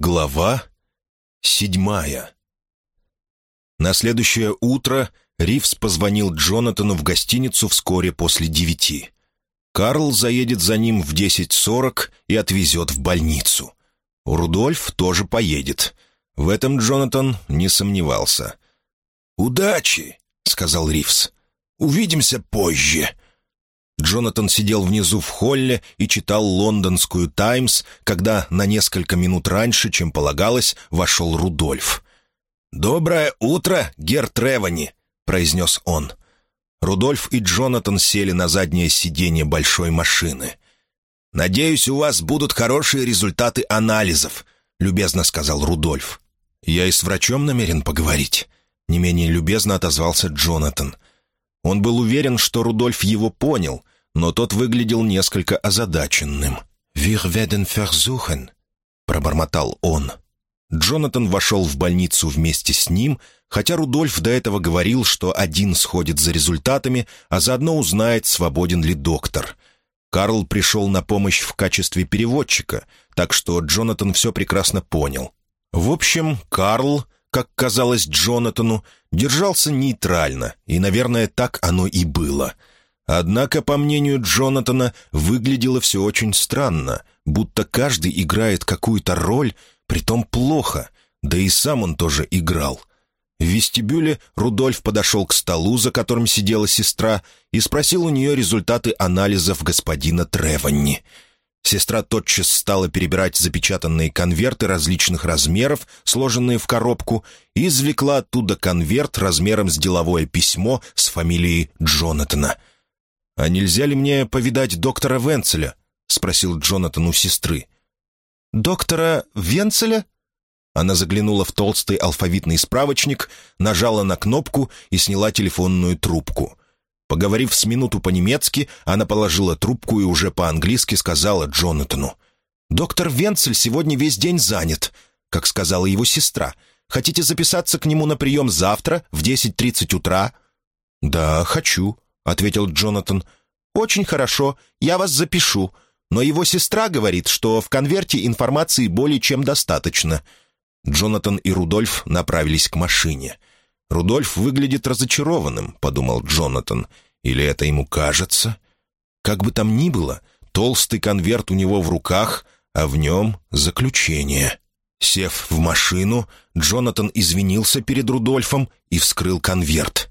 Глава седьмая На следующее утро Ривз позвонил Джонатану в гостиницу вскоре после девяти. Карл заедет за ним в десять сорок и отвезет в больницу. Рудольф тоже поедет. В этом Джонатан не сомневался. «Удачи!» — сказал Ривз. «Увидимся позже!» Джонатан сидел внизу в холле и читал лондонскую «Таймс», когда на несколько минут раньше, чем полагалось, вошел Рудольф. «Доброе утро, Гер Тревани», — произнес он. Рудольф и Джонатан сели на заднее сиденье большой машины. «Надеюсь, у вас будут хорошие результаты анализов», — любезно сказал Рудольф. «Я и с врачом намерен поговорить», — не менее любезно отозвался Джонатан. Он был уверен, что Рудольф его понял, но тот выглядел несколько озадаченным. «Wir werden versuchen», — пробормотал он. Джонатан вошел в больницу вместе с ним, хотя Рудольф до этого говорил, что один сходит за результатами, а заодно узнает, свободен ли доктор. Карл пришел на помощь в качестве переводчика, так что Джонатан все прекрасно понял. В общем, Карл, как казалось Джонатану, держался нейтрально, и, наверное, так оно и было — Однако, по мнению Джонатана, выглядело все очень странно, будто каждый играет какую-то роль, притом плохо, да и сам он тоже играл. В вестибюле Рудольф подошел к столу, за которым сидела сестра, и спросил у нее результаты анализов господина Треванни. Сестра тотчас стала перебирать запечатанные конверты различных размеров, сложенные в коробку, и извлекла оттуда конверт размером с деловое письмо с фамилией Джонатана — «А нельзя ли мне повидать доктора Венцеля?» — спросил Джонатан у сестры. «Доктора Венцеля?» Она заглянула в толстый алфавитный справочник, нажала на кнопку и сняла телефонную трубку. Поговорив с минуту по-немецки, она положила трубку и уже по-английски сказала Джонатану. «Доктор Венцель сегодня весь день занят», как сказала его сестра. «Хотите записаться к нему на прием завтра в 10.30 утра?» «Да, хочу», ответил Джонатан. «Очень хорошо, я вас запишу. Но его сестра говорит, что в конверте информации более чем достаточно». Джонатан и Рудольф направились к машине. «Рудольф выглядит разочарованным», — подумал Джонатан. «Или это ему кажется?» Как бы там ни было, толстый конверт у него в руках, а в нем заключение. Сев в машину, Джонатан извинился перед Рудольфом и вскрыл конверт.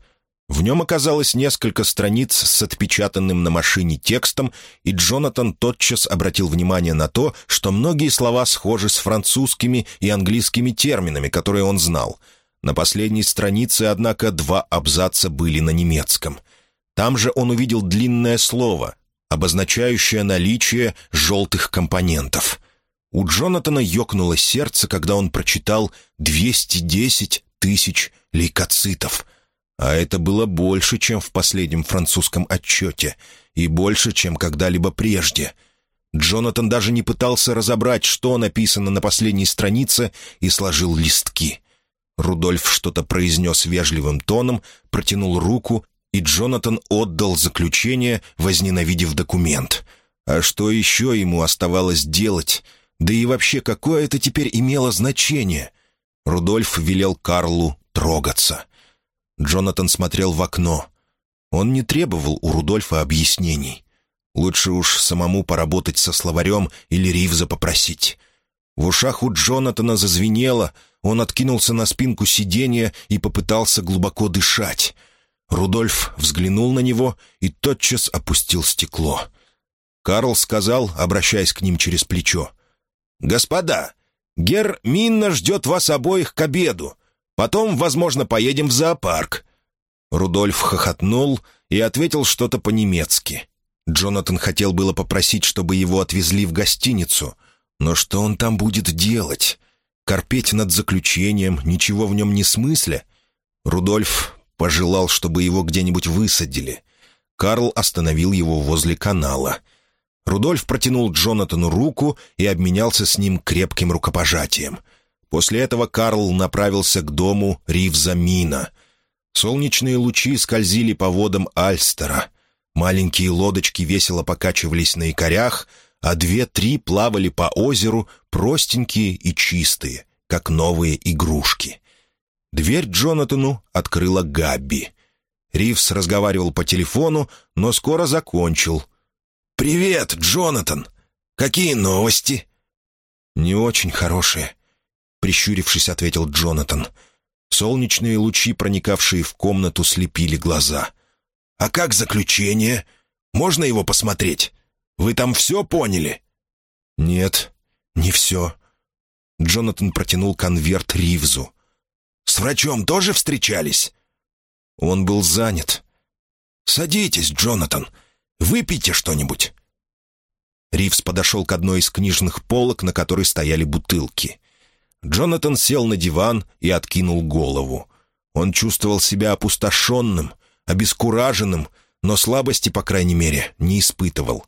В нем оказалось несколько страниц с отпечатанным на машине текстом, и Джонатан тотчас обратил внимание на то, что многие слова схожи с французскими и английскими терминами, которые он знал. На последней странице, однако, два абзаца были на немецком. Там же он увидел длинное слово, обозначающее наличие желтых компонентов. У Джонатана ёкнуло сердце, когда он прочитал «210 тысяч лейкоцитов», а это было больше, чем в последнем французском отчете, и больше, чем когда-либо прежде. Джонатан даже не пытался разобрать, что написано на последней странице, и сложил листки. Рудольф что-то произнес вежливым тоном, протянул руку, и Джонатан отдал заключение, возненавидев документ. А что еще ему оставалось делать? Да и вообще, какое это теперь имело значение? Рудольф велел Карлу трогаться — Джонатан смотрел в окно. Он не требовал у Рудольфа объяснений. Лучше уж самому поработать со словарем или Ривза попросить. В ушах у Джонатана зазвенело, он откинулся на спинку сиденья и попытался глубоко дышать. Рудольф взглянул на него и тотчас опустил стекло. Карл сказал, обращаясь к ним через плечо. «Господа, Гер Минна ждет вас обоих к обеду. Потом, возможно, поедем в зоопарк». Рудольф хохотнул и ответил что-то по-немецки. Джонатан хотел было попросить, чтобы его отвезли в гостиницу. Но что он там будет делать? Корпеть над заключением, ничего в нем не смысля? Рудольф пожелал, чтобы его где-нибудь высадили. Карл остановил его возле канала. Рудольф протянул Джонатану руку и обменялся с ним крепким рукопожатием — После этого Карл направился к дому Ривза Мина. Солнечные лучи скользили по водам Альстера. Маленькие лодочки весело покачивались на якорях, а две-три плавали по озеру, простенькие и чистые, как новые игрушки. Дверь Джонатану открыла Габби. Ривз разговаривал по телефону, но скоро закончил. «Привет, Джонатан! Какие новости?» «Не очень хорошие», — прищурившись, ответил Джонатан. Солнечные лучи, проникавшие в комнату, слепили глаза. «А как заключение? Можно его посмотреть? Вы там все поняли?» «Нет, не все». Джонатан протянул конверт Ривзу. «С врачом тоже встречались?» Он был занят. «Садитесь, Джонатан. Выпейте что-нибудь». Ривз подошел к одной из книжных полок, на которой стояли бутылки. Джонатан сел на диван и откинул голову. Он чувствовал себя опустошенным, обескураженным, но слабости, по крайней мере, не испытывал.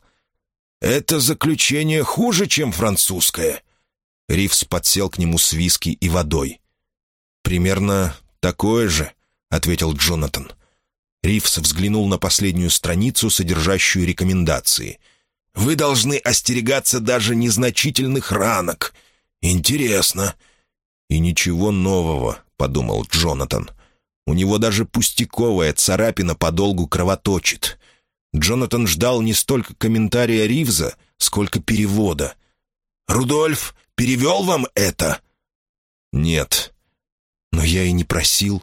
«Это заключение хуже, чем французское». Ривз подсел к нему с виски и водой. «Примерно такое же», — ответил Джонатан. Ривз взглянул на последнюю страницу, содержащую рекомендации. «Вы должны остерегаться даже незначительных ранок. Интересно». «И ничего нового», — подумал Джонатан. «У него даже пустяковая царапина подолгу кровоточит». Джонатан ждал не столько комментария Ривза, сколько перевода. «Рудольф перевел вам это?» «Нет. Но я и не просил».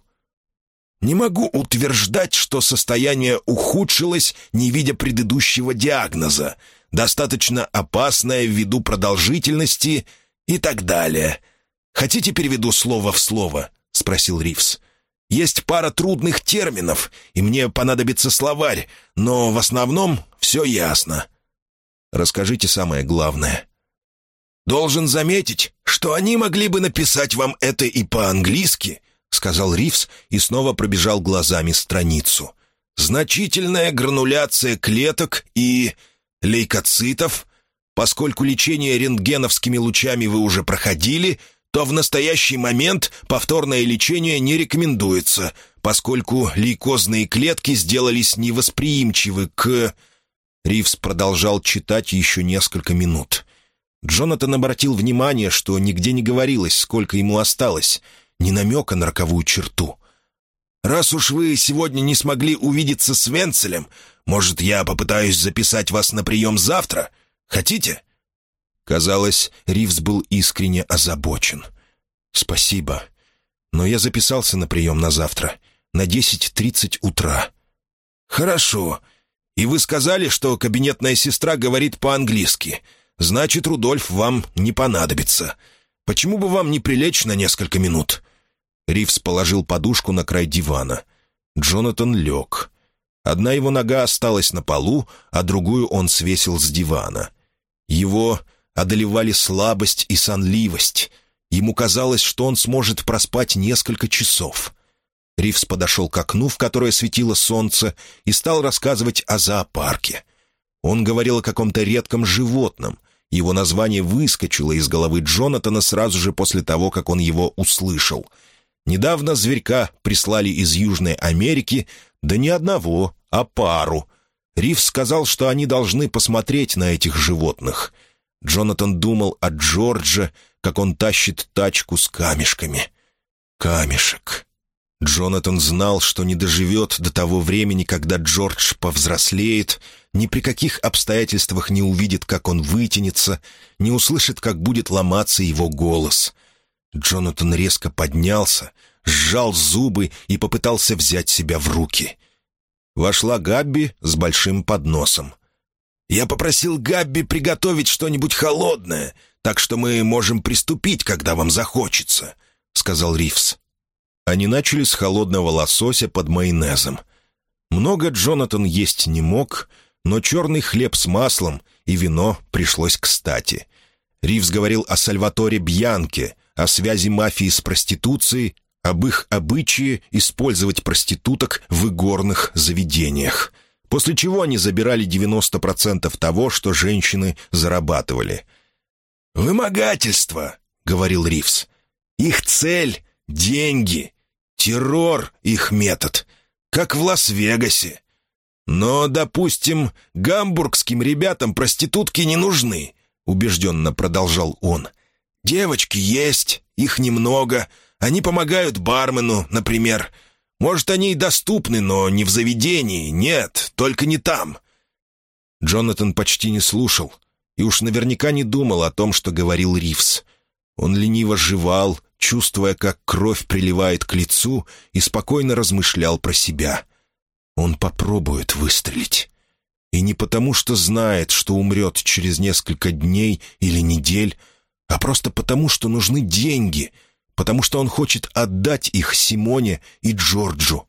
«Не могу утверждать, что состояние ухудшилось, не видя предыдущего диагноза. Достаточно опасное ввиду продолжительности и так далее. Хотите, переведу слово в слово?» — спросил Ривз. «Есть пара трудных терминов, и мне понадобится словарь, но в основном все ясно». «Расскажите самое главное». «Должен заметить, что они могли бы написать вам это и по-английски», — сказал Ривз и снова пробежал глазами страницу. «Значительная грануляция клеток и лейкоцитов. Поскольку лечение рентгеновскими лучами вы уже проходили, то в настоящий момент повторное лечение не рекомендуется, поскольку лейкозные клетки сделались невосприимчивы к...» Ривз продолжал читать еще несколько минут. Джонатан обратил внимание, что нигде не говорилось, сколько ему осталось, ни намека на роковую черту. «Раз уж вы сегодня не смогли увидеться с Венцелем, может, я попытаюсь записать вас на прием завтра? Хотите?» Казалось, Ривз был искренне озабочен. «Спасибо. Но я записался на прием на завтра, на 10.30 утра». «Хорошо. И вы сказали, что кабинетная сестра говорит по-английски. Значит, Рудольф вам не понадобится. Почему бы вам не прилечь на несколько минут?» Ривз положил подушку на край дивана. Джонатан лег. Одна его нога осталась на полу, а другую он свесил с дивана. Его одолевали слабость и сонливость. Ему казалось, что он сможет проспать несколько часов. Ривз подошел к окну, в которое светило солнце, и стал рассказывать о зоопарке. Он говорил о каком-то редком животном. Его название выскочило из головы Джонатана сразу же после того, как он его услышал. Недавно зверька прислали из Южной Америки, да не одного, а пару. Ривз сказал, что они должны посмотреть на этих животных. Джонатан думал о Джордже, как он тащит тачку с камешками. Камешек. Джонатан знал, что не доживет до того времени, когда Джордж повзрослеет, ни при каких обстоятельствах не увидит, как он вытянется, не услышит, как будет ломаться его голос. Джонатан резко поднялся, сжал зубы и попытался взять себя в руки. Вошла Габби с большим подносом. «Я попросил Габби приготовить что-нибудь холодное, так что мы можем приступить, когда вам захочется», — сказал Ривз. Они начали с холодного лосося под майонезом. Много Джонатан есть не мог, но черный хлеб с маслом и вино пришлось кстати. Ривз говорил о Сальваторе Бьянке, о связи мафии с проституцией, об их обычае использовать проституток в игорных заведениях. После чего они забирали 90% того, что женщины зарабатывали. «Вымогательство», — говорил Ривз. «Их цель — деньги. Террор — их метод, как в Лас-Вегасе. «Но, допустим, гамбургским ребятам проститутки не нужны», — убежденно продолжал он. «Девочки есть, их немного. Они помогают бармену, например. Может, они и доступны, но не в заведении. Нет, только не там». Джонатан почти не слушал и уж наверняка не думал о том, что говорил Ривз. Он лениво жевал, чувствуя, как кровь приливает к лицу, и спокойно размышлял про себя. Он попробует выстрелить. И не потому, что знает, что умрет через несколько дней или недель, а просто потому, что нужны деньги, потому что он хочет отдать их Симоне и Джорджу.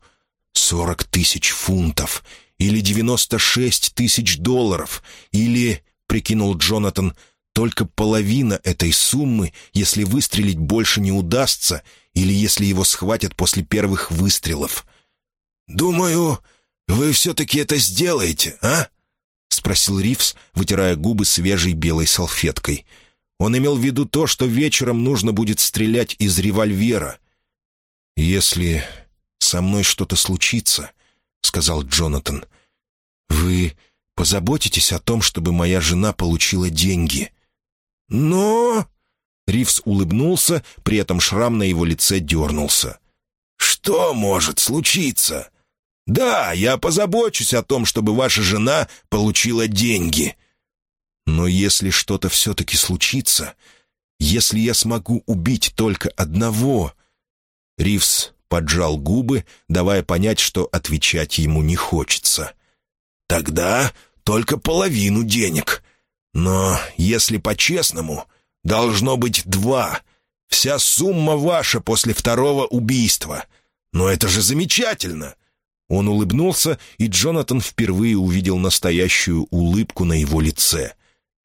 Сорок тысяч фунтов или девяносто шесть тысяч долларов или, прикинул Джонатан, только половина этой суммы, если выстрелить больше не удастся или если его схватят после первых выстрелов. «Думаю, вы все-таки это сделаете, а?» — спросил Ривз, вытирая губы свежей белой салфеткой — он имел в виду то, что вечером нужно будет стрелять из револьвера. «Если со мной что-то случится», — сказал Джонатан, — «вы позаботитесь о том, чтобы моя жена получила деньги». «Но...» Ривз улыбнулся, при этом шрам на его лице дернулся. «Что может случиться?» «Да, я позабочусь о том, чтобы ваша жена получила деньги». Но если что-то все-таки случится, если я смогу убить только одного...» Ривз поджал губы, давая понять, что отвечать ему не хочется. «Тогда только половину денег. Но, если по-честному, должно быть два. Вся сумма ваша после второго убийства. Но это же замечательно!» Он улыбнулся, и Джонатан впервые увидел настоящую улыбку на его лице.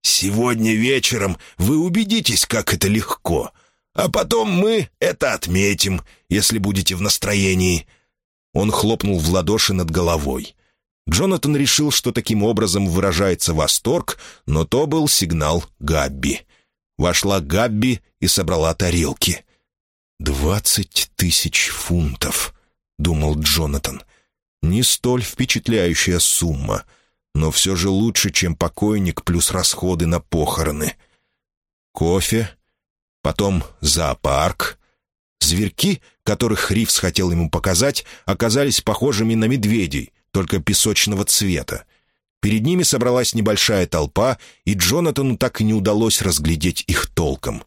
Сегодня вечером вы убедитесь, как это легко. А потом мы это отметим, если будете в настроении». Он хлопнул в ладоши над головой. Джонатан решил, что таким образом выражается восторг, но то был сигнал Габби. Вошла Габби и собрала тарелки. «Двадцать тысяч фунтов», — думал Джонатан. «Не столь впечатляющая сумма» но все же лучше, чем покойник плюс расходы на похороны. Кофе, потом зоопарк. Зверьки, которых Ривз хотел ему показать, оказались похожими на медведей, только песочного цвета. Перед ними собралась небольшая толпа, и Джонатану так и не удалось разглядеть их толком.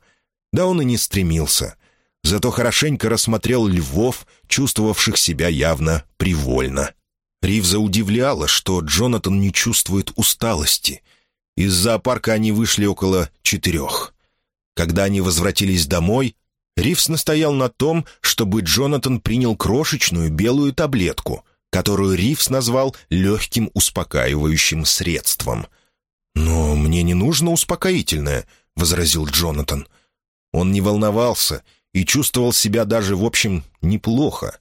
Да он и не стремился. Зато хорошенько рассмотрел львов, чувствовавших себя явно привольно. Ривза удивляло, что Джонатан не чувствует усталости. Из зоопарка они вышли около четырех. Когда они возвратились домой, Ривз настоял на том, чтобы Джонатан принял крошечную белую таблетку, которую Ривз назвал легким успокаивающим средством. «Но мне не нужно успокоительное», — возразил Джонатан. Он не волновался и чувствовал себя даже, в общем, неплохо.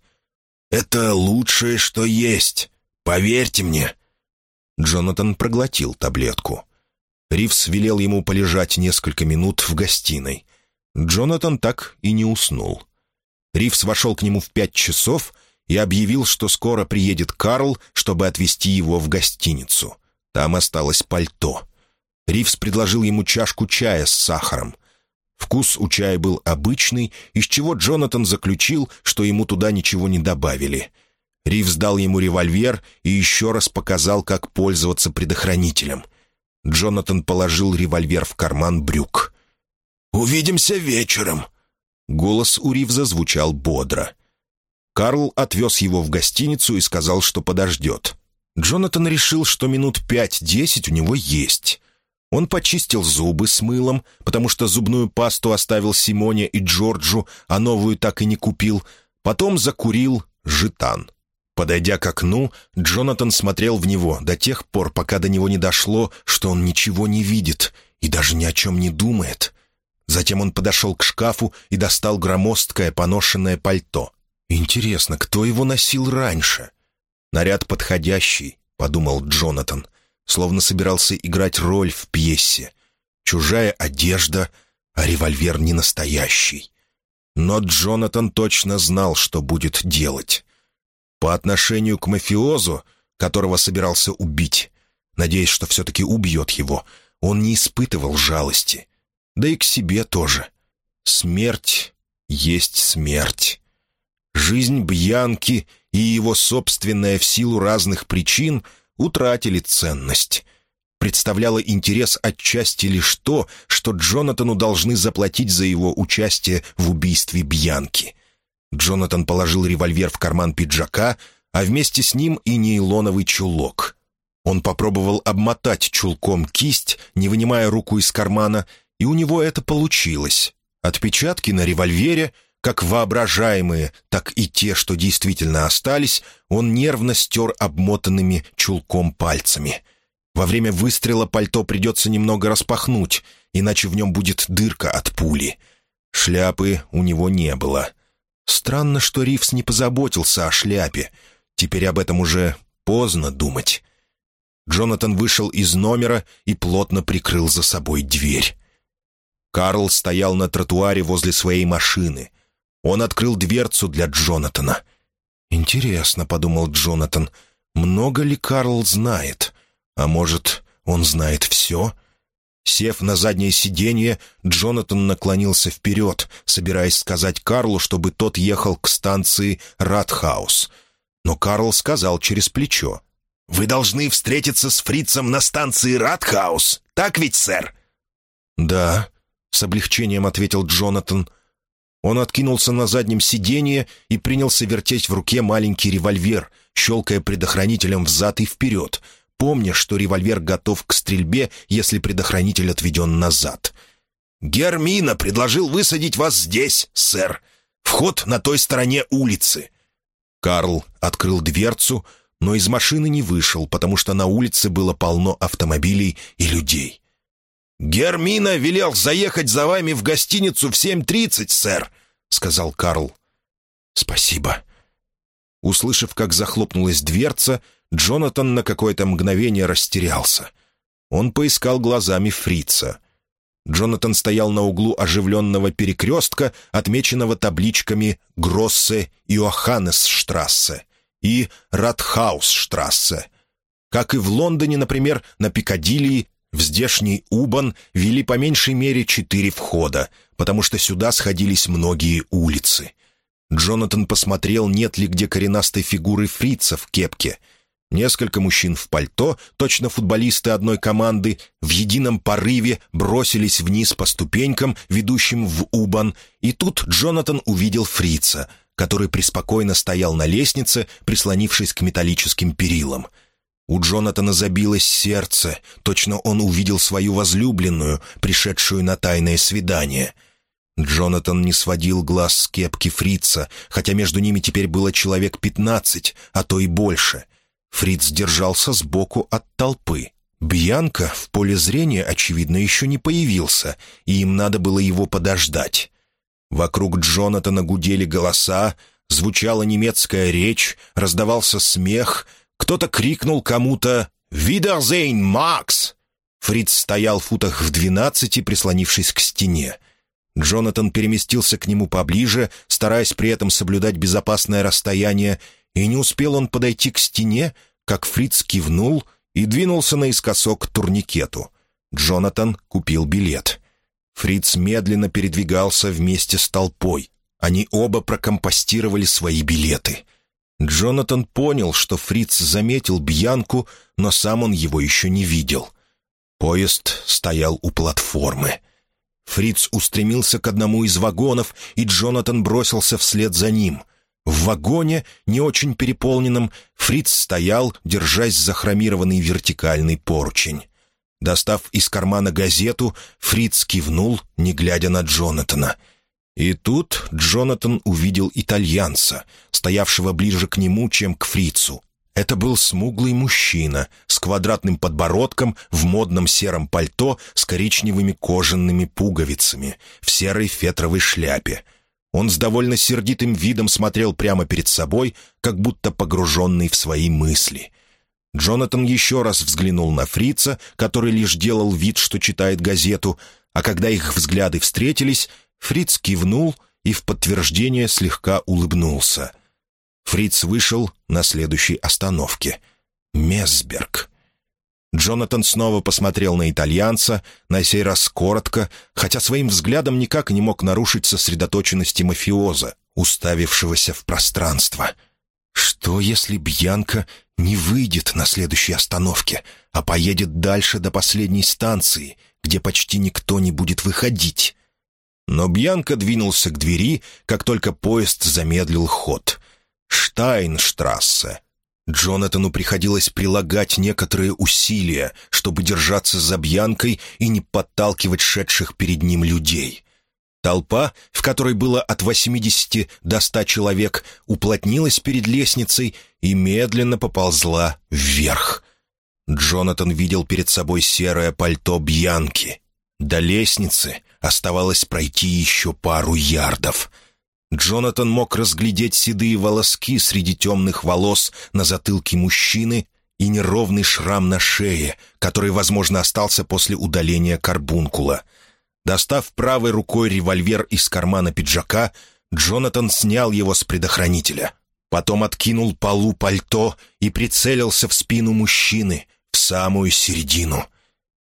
«Это лучшее, что есть. Поверьте мне». Джонатан проглотил таблетку. Ривс велел ему полежать несколько минут в гостиной. Джонатан так и не уснул. Ривс вошел к нему в пять часов и объявил, что скоро приедет Карл, чтобы отвезти его в гостиницу. Там осталось пальто. Ривс предложил ему чашку чая с сахаром. Вкус у чая был обычный, из чего Джонатан заключил, что ему туда ничего не добавили. Ривз дал ему револьвер и еще раз показал, как пользоваться предохранителем. Джонатан положил револьвер в карман брюк. «Увидимся вечером!» Голос у Ривза звучал бодро. Карл отвез его в гостиницу и сказал, что подождет. Джонатан решил, что минут пять-десять у него есть. Он почистил зубы с мылом, потому что зубную пасту оставил Симоне и Джорджу, а новую так и не купил. Потом закурил жетан. Подойдя к окну, Джонатан смотрел в него до тех пор, пока до него не дошло, что он ничего не видит и даже ни о чем не думает. Затем он подошел к шкафу и достал громоздкое поношенное пальто. «Интересно, кто его носил раньше?» «Наряд подходящий», — подумал Джонатан словно собирался играть роль в пьесе. Чужая одежда, а револьвер не настоящий. Но Джонатан точно знал, что будет делать. По отношению к мафиозу которого собирался убить. Надеясь, что все-таки убьет его, он не испытывал жалости. Да и к себе тоже. Смерть есть смерть. Жизнь Бьянки и его собственная в силу разных причин утратили ценность. Представляло интерес отчасти лишь то, что Джонатану должны заплатить за его участие в убийстве Бьянки. Джонатан положил револьвер в карман пиджака, а вместе с ним и нейлоновый чулок. Он попробовал обмотать чулком кисть, не вынимая руку из кармана, и у него это получилось. Отпечатки на револьвере, как воображаемые, так и те, что действительно остались, он нервно стер обмотанными чулком пальцами. Во время выстрела пальто придется немного распахнуть, иначе в нем будет дырка от пули. Шляпы у него не было. Странно, что Ривс не позаботился о шляпе. Теперь об этом уже поздно думать. Джонатан вышел из номера и плотно прикрыл за собой дверь. Карл стоял на тротуаре возле своей машины. Он открыл дверцу для Джонатана. «Интересно», — подумал Джонатан, — «много ли Карл знает? А может, он знает все?» Сев на заднее сиденье, Джонатан наклонился вперед, собираясь сказать Карлу, чтобы тот ехал к станции Радхаус. Но Карл сказал через плечо. «Вы должны встретиться с фрицем на станции Радхаус, так ведь, сэр?» «Да», — с облегчением ответил Джонатан. Он откинулся на заднем сиденье и принялся вертеть в руке маленький револьвер, щелкая предохранителем взад и вперед, помня, что револьвер готов к стрельбе, если предохранитель отведен назад. «Гермина предложил высадить вас здесь, сэр. Вход на той стороне улицы». Карл открыл дверцу, но из машины не вышел, потому что на улице было полно автомобилей и людей. «Гермина велел заехать за вами в гостиницу в 7.30, сэр», — сказал Карл. «Спасибо». Услышав, как захлопнулась дверца, Джонатан на какое-то мгновение растерялся. Он поискал глазами фрица. Джонатан стоял на углу оживленного перекрестка, отмеченного табличками «Гроссе Иоханнесштрассе» и «Радхаусштрассе». Как и в Лондоне, например, на Пикадилли в здешний Убан вели по меньшей мере четыре входа, потому что сюда сходились многие улицы. Джонатан посмотрел, нет ли где коренастой фигуры фрица в кепке. Несколько мужчин в пальто, точно футболисты одной команды, в едином порыве бросились вниз по ступенькам, ведущим в Убан, и тут Джонатан увидел фрица, который преспокойно стоял на лестнице, прислонившись к металлическим перилам — у Джонатана забилось сердце, точно он увидел свою возлюбленную, пришедшую на тайное свидание. Джонатан не сводил глаз с кепки фрица, хотя между ними теперь было человек пятнадцать, а то и больше. Фриц держался сбоку от толпы. Бьянка в поле зрения, очевидно, еще не появился, и им надо было его подождать. Вокруг Джонатана гудели голоса, звучала немецкая речь, раздавался смех, кто-то крикнул кому-то «Видерзейн, Макс!» Фриц стоял в футах в двенадцати, прислонившись к стене. Джонатан переместился к нему поближе, стараясь при этом соблюдать безопасное расстояние, и не успел он подойти к стене, как Фриц кивнул и двинулся наискосок к турникету. Джонатан купил билет. Фриц медленно передвигался вместе с толпой. Они оба прокомпостировали свои билеты — Джонатан понял, что Фриц заметил Бьянку, но сам он его еще не видел. Поезд стоял у платформы. Фриц устремился к одному из вагонов, и Джонатан бросился вслед за ним. В вагоне, не очень переполненном, Фриц стоял, держась за хромированный вертикальный поручень. Достав из кармана газету, Фриц кивнул, не глядя на Джонатана — и тут Джонатан увидел итальянца, стоявшего ближе к нему, чем к фрицу. Это был смуглый мужчина с квадратным подбородком в модном сером пальто с коричневыми кожаными пуговицами, в серой фетровой шляпе. Он с довольно сердитым видом смотрел прямо перед собой, как будто погруженный в свои мысли. Джонатан еще раз взглянул на фрица, который лишь делал вид, что читает газету, а когда их взгляды встретились, Фриц кивнул и в подтверждение слегка улыбнулся. Фриц вышел на следующей остановке. Месберг. Джонатан снова посмотрел на итальянца, на сей раз коротко, хотя своим взглядом никак не мог нарушить сосредоточенности мафиоза, уставившегося в пространство. Что, если Бьянка не выйдет на следующей остановке, а поедет дальше до последней станции, где почти никто не будет выходить? Но Бьянка двинулся к двери, как только поезд замедлил ход. «Штайнштрассе», Джонатану приходилось прилагать некоторые усилия, чтобы держаться за Бьянкой и не подталкивать шедших перед ним людей. Толпа, в которой было от 80 до 100 человек, уплотнилась перед лестницей и медленно поползла вверх. Джонатан видел перед собой серое пальто Бьянки. До лестницы оставалось пройти еще пару ярдов — Джонатан мог разглядеть седые волоски среди темных волос на затылке мужчины и неровный шрам на шее, который, возможно, остался после удаления карбункула. Достав правой рукой револьвер из кармана пиджака, Джонатан снял его с предохранителя. Потом откинул полу пальто и прицелился в спину мужчины, в самую середину.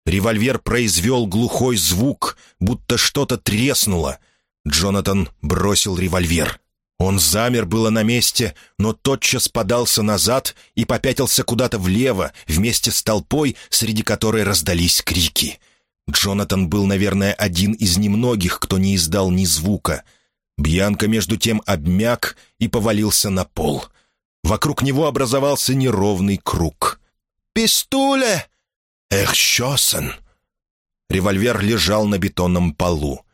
Револьвер произвел глухой звук, будто что-то треснуло — Джонатан бросил револьвер. Он замер было на месте, но тотчас подался назад и попятился куда-то влево, вместе с толпой, среди которой раздались крики. Джонатан был, наверное, один из немногих, кто не издал ни звука. Бьянка, между тем, обмяк и повалился на пол. Вокруг него образовался неровный круг. «Пистуле!» «Эхщосен!» Револьвер лежал на бетонном полу.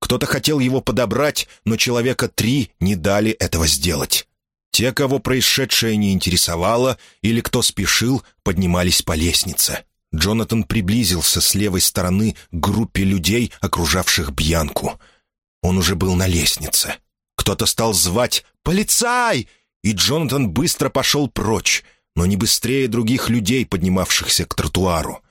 Кто-то хотел его подобрать, но человека три не дали этого сделать. Те, кого происшедшее не интересовало, или кто спешил, поднимались по лестнице. Джонатан приблизился с левой стороны к группе людей, окружавших Бьянку. Он уже был на лестнице. Кто-то стал звать «Полицай!» и Джонатан быстро пошел прочь, но не быстрее других людей, поднимавшихся к тротуару.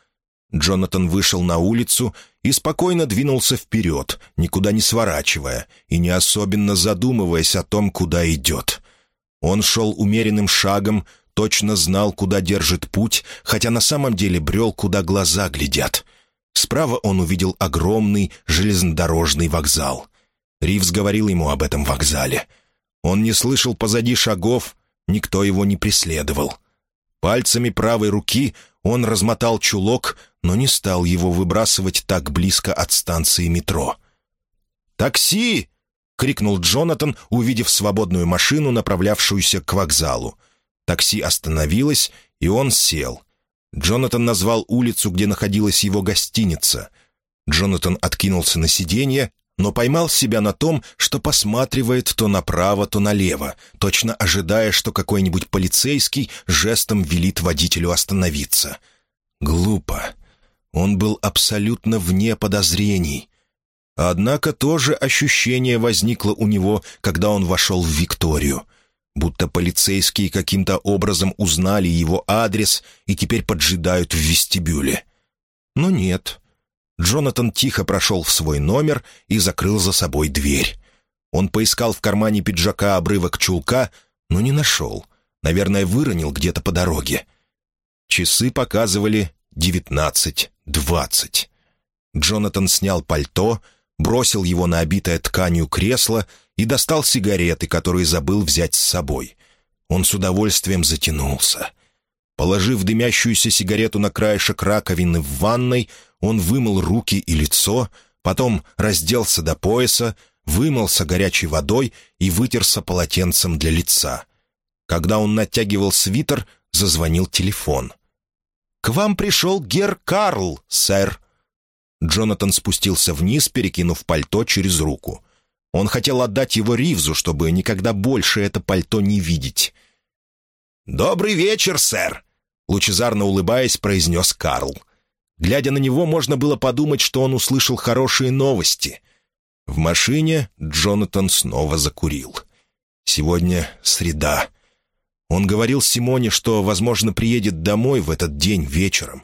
Джонатан вышел на улицу и спокойно двинулся вперед, никуда не сворачивая и не особенно задумываясь о том, куда идет. Он шел умеренным шагом, точно знал, куда держит путь, хотя на самом деле брел, куда глаза глядят. Справа он увидел огромный железнодорожный вокзал. Ривз говорил ему об этом вокзале. Он не слышал позади шагов, никто его не преследовал. Пальцами правой руки он размотал чулок, но не стал его выбрасывать так близко от станции метро. «Такси!» — крикнул Джонатан, увидев свободную машину, направлявшуюся к вокзалу. Такси остановилось, и он сел. Джонатан назвал улицу, где находилась его гостиница. Джонатан откинулся на сиденье, но поймал себя на том, что посматривает то направо, то налево, точно ожидая, что какой-нибудь полицейский жестом велит водителю остановиться. Глупо. Он был абсолютно вне подозрений. Однако тоже ощущение возникло у него, когда он вошел в Викторию. Будто полицейские каким-то образом узнали его адрес и теперь поджидают в вестибюле. Но нет. Джонатан тихо прошел в свой номер и закрыл за собой дверь. Он поискал в кармане пиджака обрывок чулка, но не нашел. Наверное, выронил где-то по дороге. Часы показывали девятнадцать двадцать. Джонатан снял пальто, бросил его на обитое тканью кресло и достал сигареты, которые забыл взять с собой. Он с удовольствием затянулся. Положив дымящуюся сигарету на краешек раковины в ванной, он вымыл руки и лицо, потом разделся до пояса, вымылся горячей водой и вытерся полотенцем для лица. Когда он натягивал свитер, зазвонил телефон. «К вам пришел Гер Карл, сэр». Джонатан спустился вниз, перекинув пальто через руку. Он хотел отдать его Ривзу, чтобы никогда больше это пальто не видеть. «Добрый вечер, сэр!» Лучезарно улыбаясь, произнес Карл. Глядя на него, можно было подумать, что он услышал хорошие новости. В машине Джонатан снова закурил. Сегодня среда. Он говорил Симоне, что, возможно, приедет домой в этот день вечером.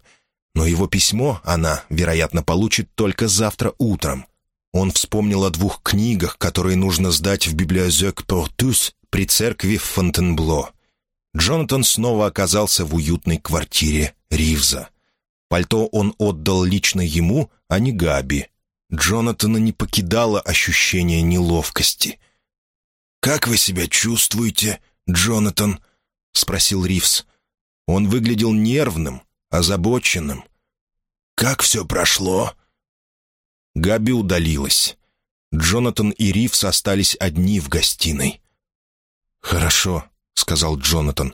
Но его письмо она, вероятно, получит только завтра утром. Он вспомнил о двух книгах, которые нужно сдать в библиозек Портус при церкви Фонтенбло. Джонатан снова оказался в уютной квартире Ривза. Пальто он отдал лично ему, а не Габи. Джонатана не покидало ощущение неловкости. «Как вы себя чувствуете, Джонатан?» — спросил Ривз. Он выглядел нервным, озабоченным. «Как все прошло?» Габи удалилась. Джонатан и Ривз остались одни в гостиной. «Хорошо», — сказал Джонатан.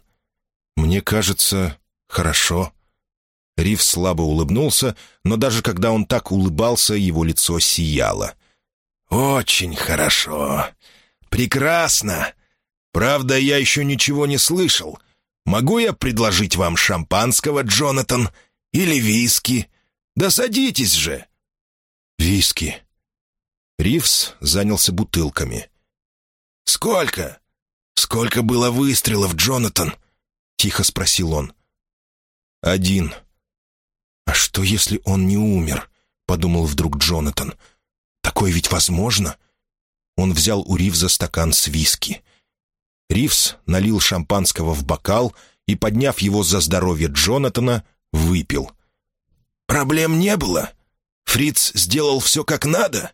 «Мне кажется, хорошо». Ривз слабо улыбнулся, но даже когда он так улыбался, его лицо сияло. «Очень хорошо. Прекрасно. Правда, я еще ничего не слышал. Могу я предложить вам шампанского, Джонатан? Или виски? Да садитесь же!» «Виски». Ривз занялся бутылками. «Сколько? Сколько было выстрелов, Джонатан?» — тихо спросил он. «Один». «А что, если он не умер?» — подумал вдруг Джонатан. «Такое ведь возможно?» Он взял у Ривза стакан с виски. Ривз налил шампанского в бокал и, подняв его за здоровье Джонатана, выпил. «Проблем не было? Фриц сделал все как надо?»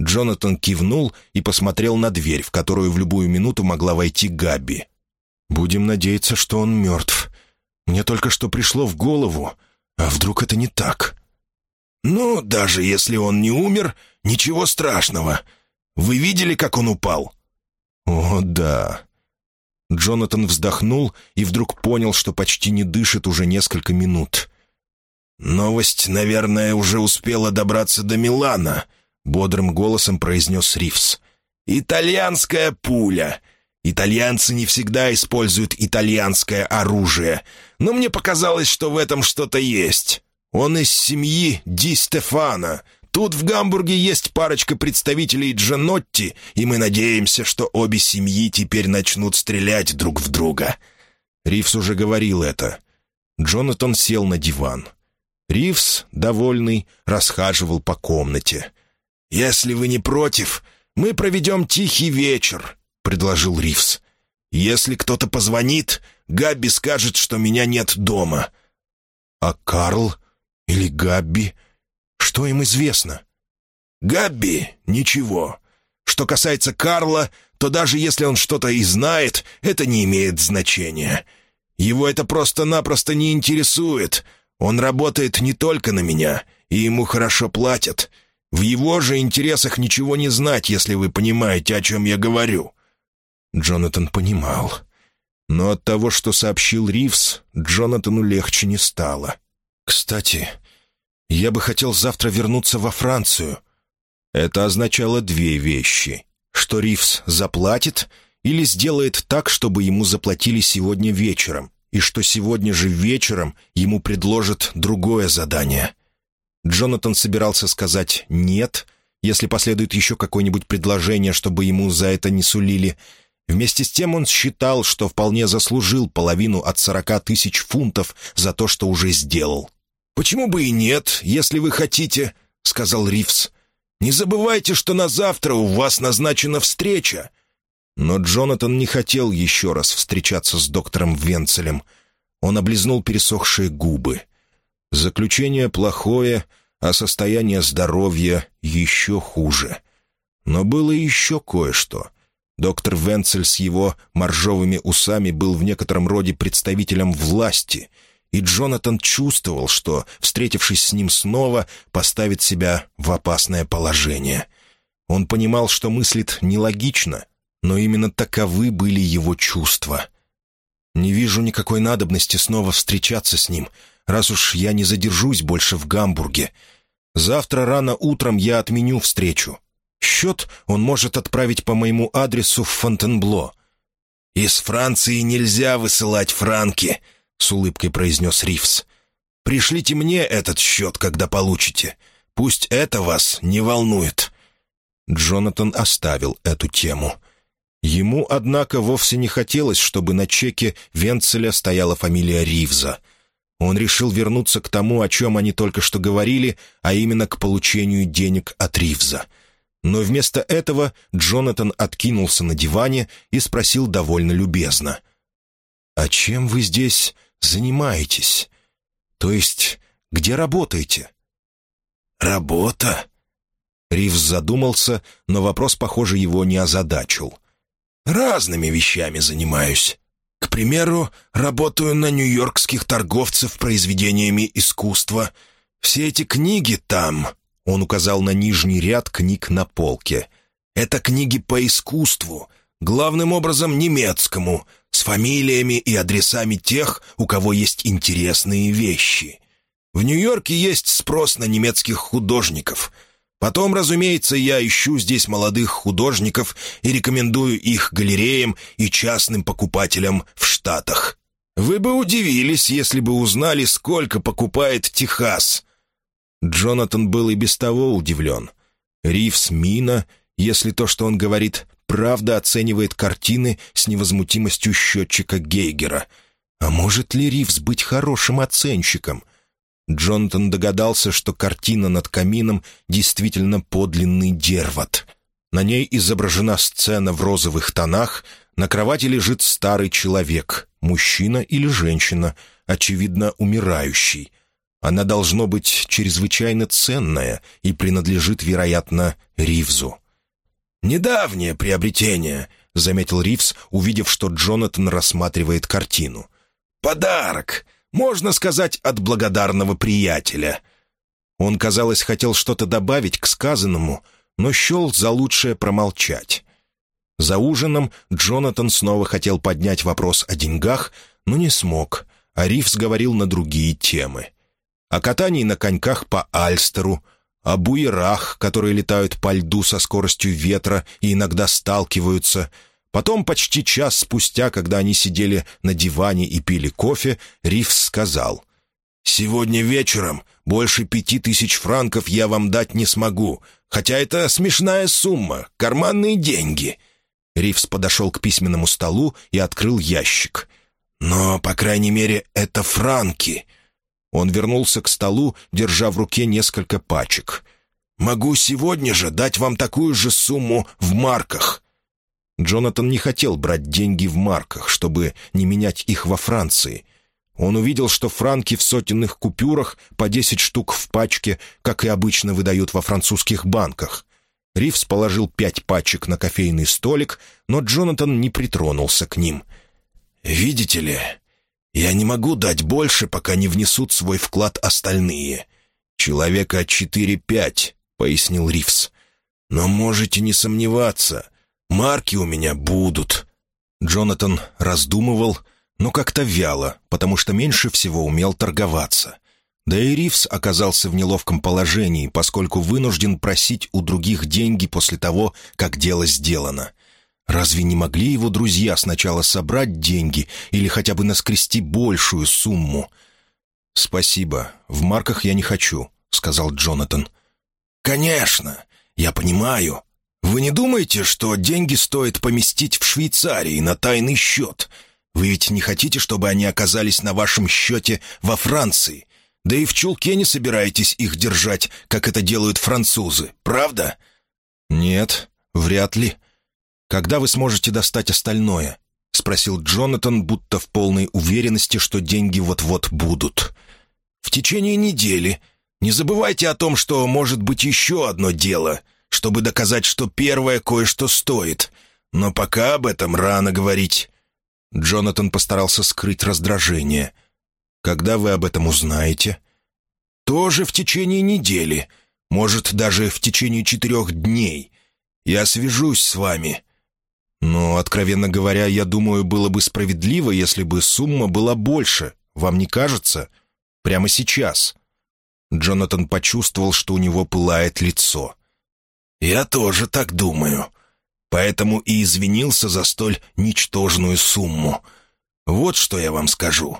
Джонатан кивнул и посмотрел на дверь, в которую в любую минуту могла войти Габи. «Будем надеяться, что он мертв. Мне только что пришло в голову. А вдруг это не так?» «Ну, даже если он не умер, ничего страшного. Вы видели, как он упал?» «О, да». Джонатан вздохнул и вдруг понял, что почти не дышит уже несколько минут. «Новость, наверное, уже успела добраться до Милана», — бодрым голосом произнес Ривс. «Итальянская пуля. Итальянцы не всегда используют итальянское оружие, но мне показалось, что в этом что-то есть. Он из семьи Ди Стефана. Тут в Гамбурге есть парочка представителей Джанотти, и мы надеемся, что обе семьи теперь начнут стрелять друг в друга». Ривс уже говорил это. Джонатан сел на диван. Ривс, довольный, расхаживал по комнате. «Если вы не против, мы проведем тихий вечер», — предложил Ривс. «Если кто-то позвонит, Габби скажет, что меня нет дома». «А Карл или Габби? Что им известно?» «Габби — ничего. Что касается Карла, то даже если он что-то и знает, это не имеет значения. Его это просто-напросто не интересует. Он работает не только на меня, и ему хорошо платят. В его же интересах ничего не знать, если вы понимаете, о чем я говорю». Джонатан понимал. Но от того, что сообщил Ривз, Джонатану легче не стало. «Кстати, я бы хотел завтра вернуться во Францию». Это означало две вещи. Что Ривз заплатит или сделает так, чтобы ему заплатили сегодня вечером, и что сегодня же вечером ему предложат другое задание. Джонатан собирался сказать «нет», если последует еще какое-нибудь предложение, чтобы ему за это не сулили – Вместе с тем он считал, что вполне заслужил половину от сорока тысяч фунтов за то, что уже сделал. «Почему бы и нет, если вы хотите?» — сказал Ривз. «Не забывайте, что на завтра у вас назначена встреча». Но Джонатан не хотел еще раз встречаться с доктором Венцелем. Он облизнул пересохшие губы. Заключение плохое, а состояние здоровья еще хуже. Но было еще кое-что — Доктор Венцель с его моржовыми усами был в некотором роде представителем власти, и Джонатан чувствовал, что, встретившись с ним снова, поставит себя в опасное положение. Он понимал, что мыслит нелогично, но именно таковы были его чувства. «Не вижу никакой надобности снова встречаться с ним, раз уж я не задержусь больше в Гамбурге. Завтра рано утром я отменю встречу. Счет он может отправить по моему адресу в Фонтенбло». «Из Франции нельзя высылать франки», — с улыбкой произнес Ривс. «Пришлите мне этот счет, когда получите. Пусть это вас не волнует». Джонатан оставил эту тему. Ему, однако, вовсе не хотелось, чтобы на чеке Венцеля стояла фамилия Ривза. Он решил вернуться к тому, о чем они только что говорили, а именно к получению денег от Ривза — но вместо этого Джонатан откинулся на диване и спросил довольно любезно. «А чем вы здесь занимаетесь? То есть, где работаете?» «Работа?» Ривз задумался, но вопрос, похоже, его не озадачил. «Разными вещами занимаюсь. К примеру, работаю на нью-йоркских торговцев произведениями искусства. Все эти книги там...» Он указал на нижний ряд книг на полке. «Это книги по искусству, главным образом немецкому, с фамилиями и адресами тех, у кого есть интересные вещи. В Нью-Йорке есть спрос на немецких художников. Потом, разумеется, я ищу здесь молодых художников и рекомендую их галереям и частным покупателям в Штатах. Вы бы удивились, если бы узнали, сколько покупает Техас». Джонатан был и без того удивлен. Ривс Мина, если то, что он говорит, правда оценивает картины с невозмутимостью счетчика Гейгера. А может ли Ривз быть хорошим оценщиком? Джонатан догадался, что картина над камином действительно подлинный дерват. На ней изображена сцена в розовых тонах, на кровати лежит старый человек, мужчина или женщина, очевидно, умирающий. Она должно быть чрезвычайно ценная и принадлежит, вероятно, Ривзу. «Недавнее приобретение», — заметил Ривз, увидев, что Джонатан рассматривает картину. «Подарок можно сказать, от благодарного приятеля». Он, казалось, хотел что-то добавить к сказанному, но счел за лучшее промолчать. За ужином Джонатан снова хотел поднять вопрос о деньгах, но не смог, а Ривз говорил на другие темы. О катании на коньках по Альстеру, о буерах, которые летают по льду со скоростью ветра и иногда сталкиваются — Потом, почти час спустя, когда они сидели на диване и пили кофе, Ривз сказал, «Сегодня вечером больше пяти тысяч франков я вам дать не смогу, хотя это смешная сумма, карманные деньги». Ривз подошел к письменному столу и открыл ящик. «Но, по крайней мере, это франки». Он вернулся к столу, держа в руке несколько пачек. «Могу сегодня же дать вам такую же сумму в марках». Джонатан не хотел брать деньги в марках, чтобы не менять их во Франции. Он увидел, что франки в сотенных купюрах по 10 штук в пачке, как и обычно выдают во французских банках. Ривз положил пять пачек на кофейный столик, но Джонатан не притронулся к ним. «Видите ли, я не могу дать больше, пока не внесут свой вклад остальные. Человека четыре-пять», — пояснил Ривз. «Но можете не сомневаться, Марки у меня будут». Джонатан раздумывал, но как-то вяло, потому что меньше всего умел торговаться. Да и Ривз оказался в неловком положении, поскольку вынужден просить у других деньги после того, как дело сделано. Разве не могли его друзья сначала собрать деньги или хотя бы наскрести большую сумму? «Спасибо, в марках я не хочу», — сказал Джонатан. «Конечно, я понимаю. Вы не думаете, что деньги стоит поместить в Швейцарии на тайный счет? Вы ведь не хотите, чтобы они оказались на вашем счете во Франции? Да и в чулке не собираетесь их держать, как это делают французы, правда?» «Нет, вряд ли. Когда вы сможете достать остальное?» — спросил Джонатан, будто в полной уверенности, что деньги вот-вот будут. «В течение недели. Не забывайте о том, что может быть еще одно дело чтобы доказать, что первое кое-что стоит. Но пока об этом рано говорить». Джонатан постарался скрыть раздражение. «Когда вы об этом узнаете?» «Тоже в течение недели. Может, даже в течение четырех дней. Я свяжусь с вами». «Но, откровенно говоря, я думаю, было бы справедливо, если бы сумма была больше. Вам не кажется? Прямо сейчас». Джонатан почувствовал, что у него пылает лицо. «Я тоже так думаю. Поэтому и извинился за столь ничтожную сумму. Вот что я вам скажу.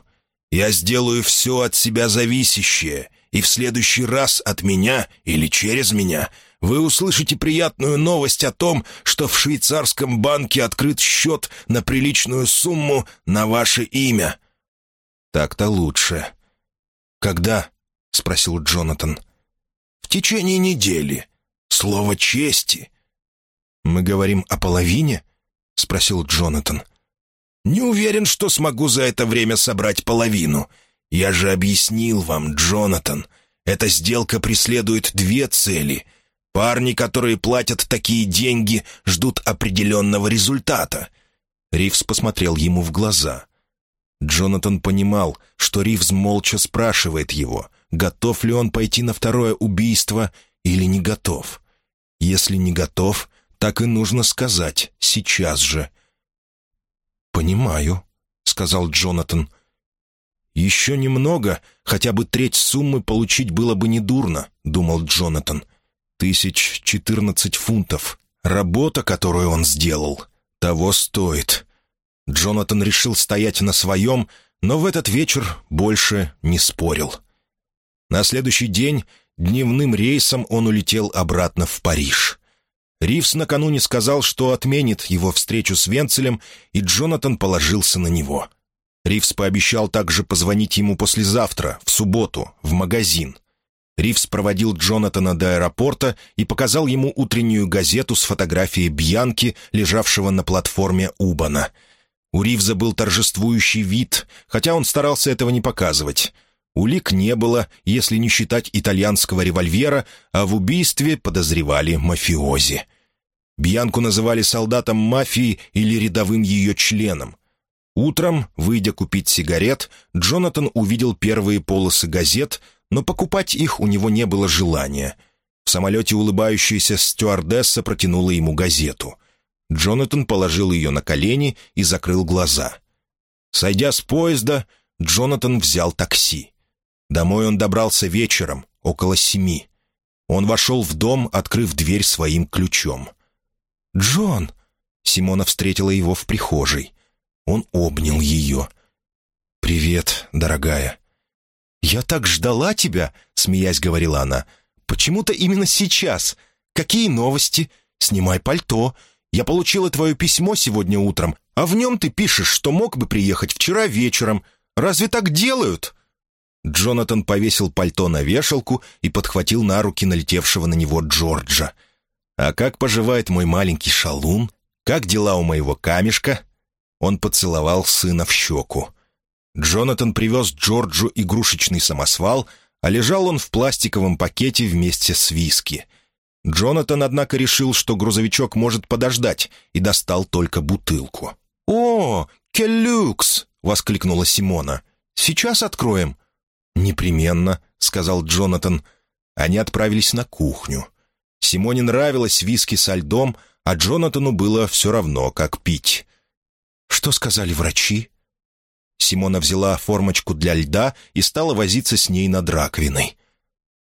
Я сделаю все от себя зависящее, и в следующий раз от меня или через меня вы услышите приятную новость о том, что в швейцарском банке открыт счет на приличную сумму на ваше имя». «Так-то лучше». «Когда?» — спросил Джонатан. «В течение недели. Слово чести». «Мы говорим о половине?» — спросил Джонатан. Не уверен, что смогу за это время собрать половину. Я же объяснил вам, Джонатан, эта сделка преследует две цели. Парни, которые платят такие деньги, ждут определенного результата». Ривз посмотрел ему в глаза. Джонатан понимал, что Ривз молча спрашивает его, готов ли он пойти на второе убийство или не готов. Если не готов, так и нужно сказать, сейчас же. «Понимаю», — сказал Джонатан. «Еще немного, хотя бы треть суммы получить было бы недурно», — думал Джонатан. «Тысяч четырнадцать фунтов. Работа, которую он сделал, того стоит». Джонатан решил стоять на своем, но в этот вечер больше не спорил. На следующий день дневным рейсом он улетел обратно в Париж. Ривс накануне сказал, что отменит его встречу с Венцелем, и Джонатан положился на него. Ривс пообещал также позвонить ему послезавтра, в субботу, в магазин. Ривс проводил Джонатана до аэропорта и показал ему утреннюю газету с фотографией Бьянки, лежавшего на платформе Убана — у Ривза был торжествующий вид, хотя он старался этого не показывать. Улик не было, если не считать итальянского револьвера, а в убийстве подозревали мафиози. Бьянку называли солдатом мафии или рядовым ее членом. Утром, выйдя купить сигарет, Джонатан увидел первые полосы газет, но покупать их у него не было желания. В самолете улыбающаяся стюардесса протянула ему газету. Джонатан положил ее на колени и закрыл глаза. Сойдя с поезда, Джонатан взял такси. Домой он добрался вечером, около семи. Он вошел в дом, открыв дверь своим ключом. «Джон!» — Симона встретила его в прихожей. Он обнял ее. «Привет, дорогая». «Я так ждала тебя», — смеясь говорила она. «Почему-то именно сейчас. Какие новости? Снимай пальто. Я получила твое письмо сегодня утром, а в нем ты пишешь, что мог бы приехать вчера вечером. Разве так делают?» Джонатан повесил пальто на вешалку и подхватил на руки налетевшего на него Джорджа. «А как поживает мой маленький шалун? Как дела у моего камешка?» Он поцеловал сына в щеку. Джонатан привез Джорджу игрушечный самосвал, а лежал он в пластиковом пакете вместе с виски — Джонатан, однако, решил, что грузовичок может подождать, и достал только бутылку. «О, келюкс!» — воскликнула Симона. «Сейчас откроем». «Непременно», — сказал Джонатан. Они отправились на кухню. Симоне нравилось виски со льдом, а Джонатану было все равно, как пить. «Что сказали врачи?» Симона взяла формочку для льда и стала возиться с ней над раковиной.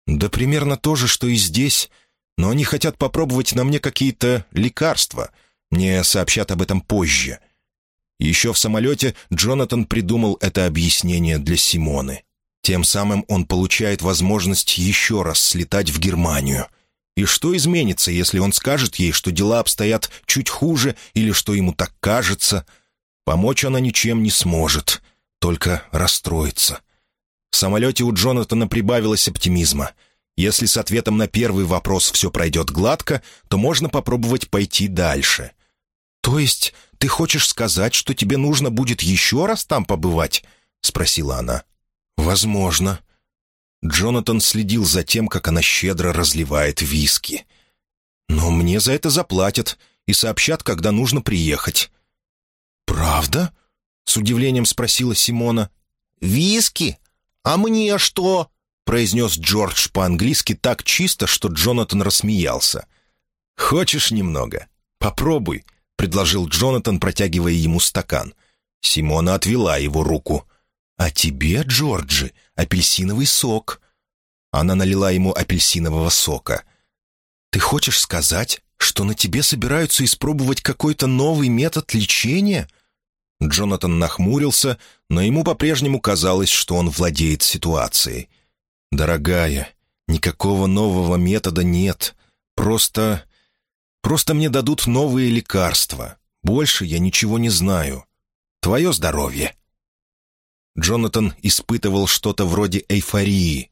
«Да примерно то же, что и здесь но они хотят попробовать на мне какие-то лекарства. Мне сообщат об этом позже». Еще в самолете Джонатан придумал это объяснение для Симоны. Тем самым он получает возможность еще раз слетать в Германию. И что изменится, если он скажет ей, что дела обстоят чуть хуже или что ему так кажется? Помочь она ничем не сможет, только расстроится. В самолете у Джонатана прибавилось оптимизма — если с ответом на первый вопрос все пройдет гладко, то можно попробовать пойти дальше. «То есть ты хочешь сказать, что тебе нужно будет еще раз там побывать?» — спросила она. «Возможно». Джонатан следил за тем, как она щедро разливает виски. «Но мне за это заплатят и сообщат, когда нужно приехать». «Правда?» — с удивлением спросила Симона. «Виски? А мне что?» — произнес Джордж по-английски так чисто, что Джонатан рассмеялся. «Хочешь немного? Попробуй», — предложил Джонатан, протягивая ему стакан. Симона отвела его руку. «А тебе, Джорджи, апельсиновый сок». Она налила ему апельсинового сока. «Ты хочешь сказать, что на тебе собираются испробовать какой-то новый метод лечения?» Джонатан нахмурился, но ему по-прежнему казалось, что он владеет ситуацией. «Дорогая, никакого нового метода нет. Просто... Просто мне дадут новые лекарства. Больше я ничего не знаю. Твое здоровье». Джонатан испытывал что-то вроде эйфории.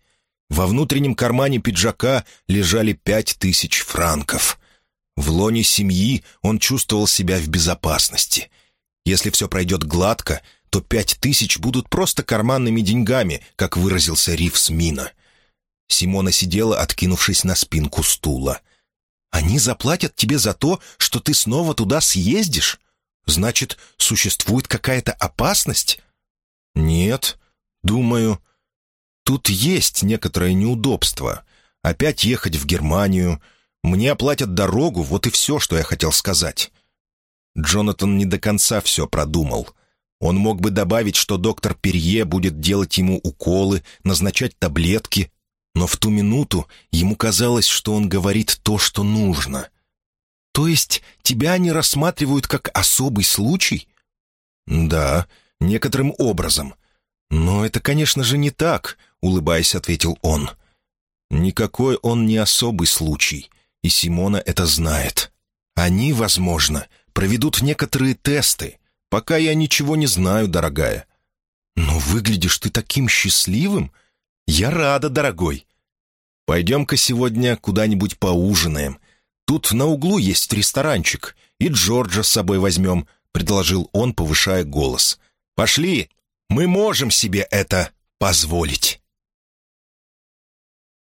Во внутреннем кармане пиджака лежали пять тысяч франков. В лоне семьи он чувствовал себя в безопасности. Если все пройдет гладко, то пять тысяч будут просто карманными деньгами, как выразился Ривс Мина. Симона сидела, откинувшись на спинку стула. «Они заплатят тебе за то, что ты снова туда съездишь? Значит, существует какая-то опасность?» «Нет, думаю, тут есть некоторое неудобство. Опять ехать в Германию. Мне оплатят дорогу, вот и все, что я хотел сказать». Джонатан не до конца все продумал. Он мог бы добавить, что доктор Перье будет делать ему уколы, назначать таблетки, но в ту минуту ему казалось, что он говорит то, что нужно. «То есть тебя они рассматривают как особый случай?» «Да, некоторым образом. Но это, конечно же, не так», — улыбаясь, ответил он. «Никакой он не особый случай, и Симона это знает. Они, возможно, проведут некоторые тесты. Пока я ничего не знаю, дорогая». «Но выглядишь ты таким счастливым. Я рада, дорогой. Пойдем-ка сегодня куда-нибудь поужинаем. Тут на углу есть ресторанчик, и Джорджа с собой возьмем», — предложил он, повышая голос. «Пошли, мы можем себе это позволить».